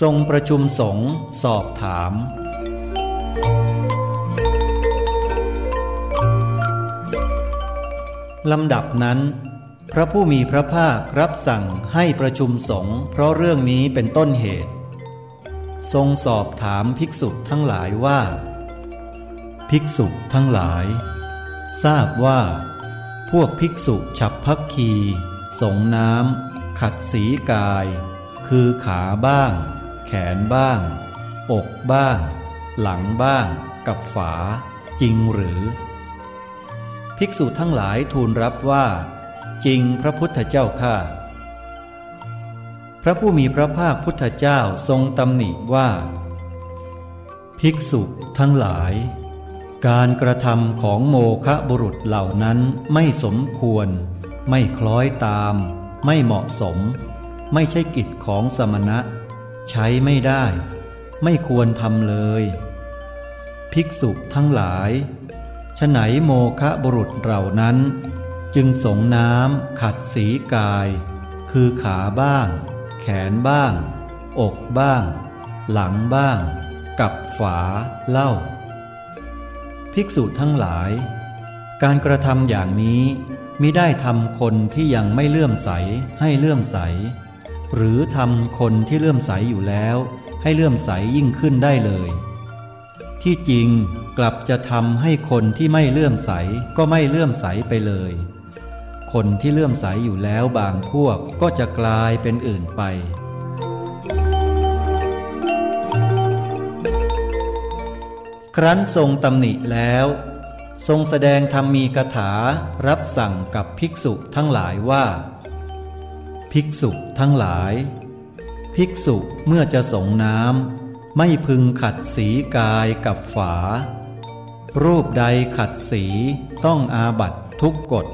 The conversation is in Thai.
ทรงประชุมสงฆ์สอบถาม ลำดับนั้น พระผู้มีพระภาครับสั่งให้ประชุมสงฆ์เพราะเรื่องนี้เป็นต้นเหตุ ทรงสอบถามภิกษุทั้งหลายว่า ภิกษุทั้งหลาย ทราบว่า พวกภิกษุฉับพักคี สงน้ำขัดสีกาย คือขาบ้าง แขนบ้าง อกบ้าง หลังบ้าง กับฝา จริงหรือ ภิกษุทั้งหลายทูลรับว่า จริงพระพุทธเจ้าข้าพระผู้มีพระภาคพุทธเจ้าทรงตำหนิว่า ภิกษุทั้งหลาย การกระทำของโมคะบุรุษเหล่านั้นไม่สมควร ไม่คล้อยตาม ไม่เหมาะสม ไม่ใช่กิจของสมณะ ใช้ไม่ได้ ไม่ควรทำเลย ภิกษุทั้งหลายฉไหนโมคะบุรุษเหล่านั้น จึงสงน้ำขัดสีกาย คือขาบ้าง แขนบ้าง อกบ้าง หลังบ้าง กับฝาเล่า ภิกษุทั้งหลาย การกระทำอย่างนี้มิได้ทำคนที่ยังไม่เลื่อมใสให้เลื่อมใส หรือทำคนที่เลื่อมใสอยู่แล้ว ให้เลื่อมใสยิ่งขึ้นได้เลย ที่จริงกลับจะทำให้คนที่ไม่เลื่อมใสก็ไม่เลื่อมใสไปเลย คนที่เลื่อมใสอยู่แล้วบางพวกก็จะกลายเป็นอื่นไป ครั้นทรงตำหนิแล้ว ทรงแสดงธรรมีกถารับสั่งกับภิกษุทั้งหลายว่า ภิกษุทั้งหลาย ภิกษุเมื่อจะสงน้ำไม่พึงขัดสีกายกับฝา รูปใดขัดสีต้องอาบัตทุกกฎ